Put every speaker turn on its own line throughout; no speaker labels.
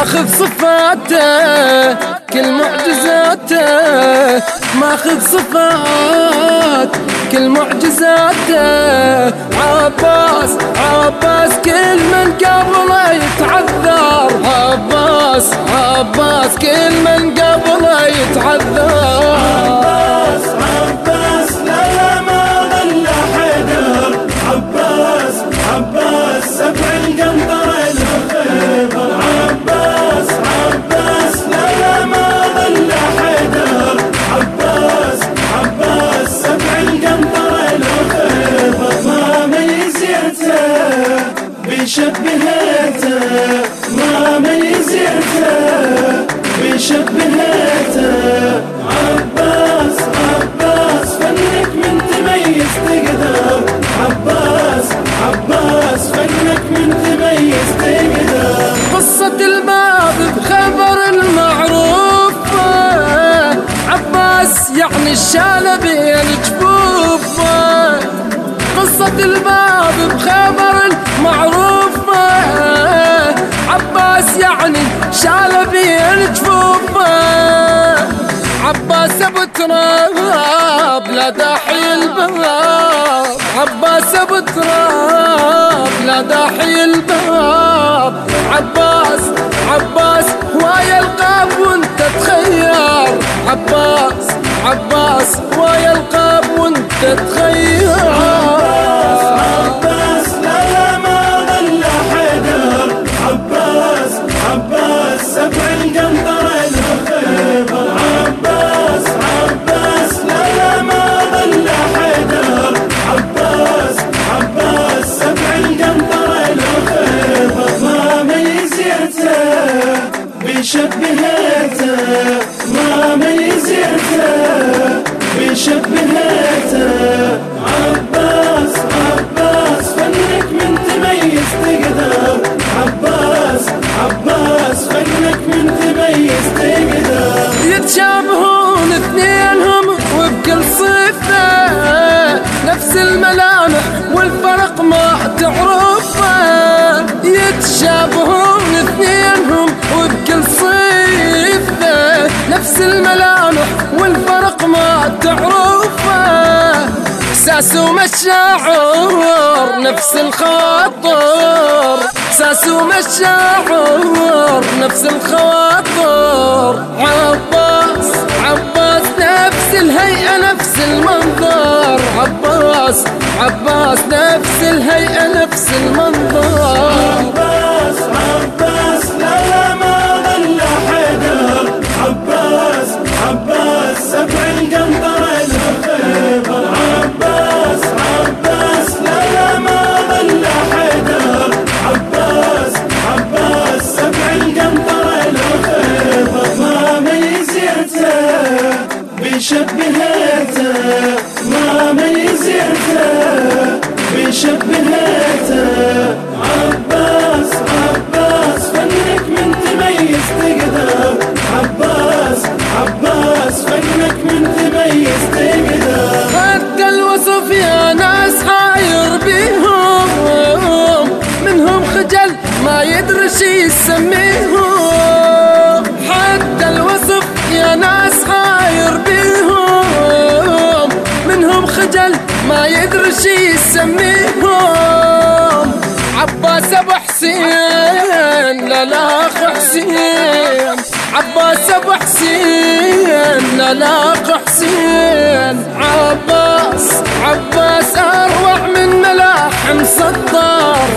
ماخذ صفاته كل معجزاته. ماخذ صفات كل معجزاته. عباس عباس كل من الشالة بين جفوفه قصة الباب بخبر المعروف عباس يعني شالة بين جفوفه عباس أبو تراب لا داحي الباب. عباس أبو تراب لا داحي الباب. عباس عباس هواي القاب وانت تخير وانت تخير
عباس لا لا ما ظل حيدر عباس عباس سبع القنطرة عباس عباس لا لا ما ظل حيدر عباس عباس سبع القنطرة الخيبر ما ميزته بشبهته ما ميزته بشبهته عباس عباس فنك من تميز تقدر. عباس عباس فنك من تميز تقدر.
يتشابهون اثنينهم وبكل صفة. نفس الملامح والفرق ما تعرفه. يتشابهون اثنينهم وبكل صفة. نفس الملامح ما تعرفه. ساس ومشاعر نفس الخاطر. ساس ومشاعر نفس الخواطر عباس عباس نفس الهيئة نفس المنظر. عباس عباس نفس الهيئة نفس المنظر.
عباس عباس.
شي يسميهم حتى الوصف يا ناس حاير بيهم. منهم خجل ما يدري شي يسميهم. عباس أبو حسين لا لا أخو حسين. عباس أبو حسين لا لا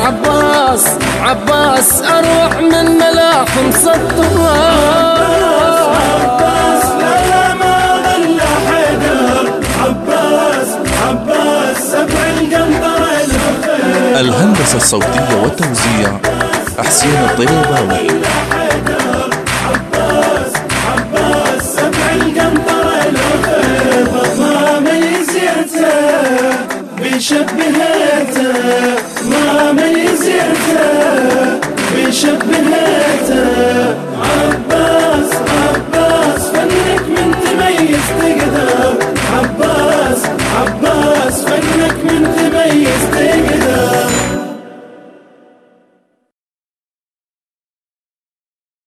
عباس عباس أروع من ملاحم سطار عباس
لا ما ظل عباس عباس سبع
الهندسة الصوتية والتوزيع أحسين الطيباوي
بيشبهته ما ميزيته بيشبهته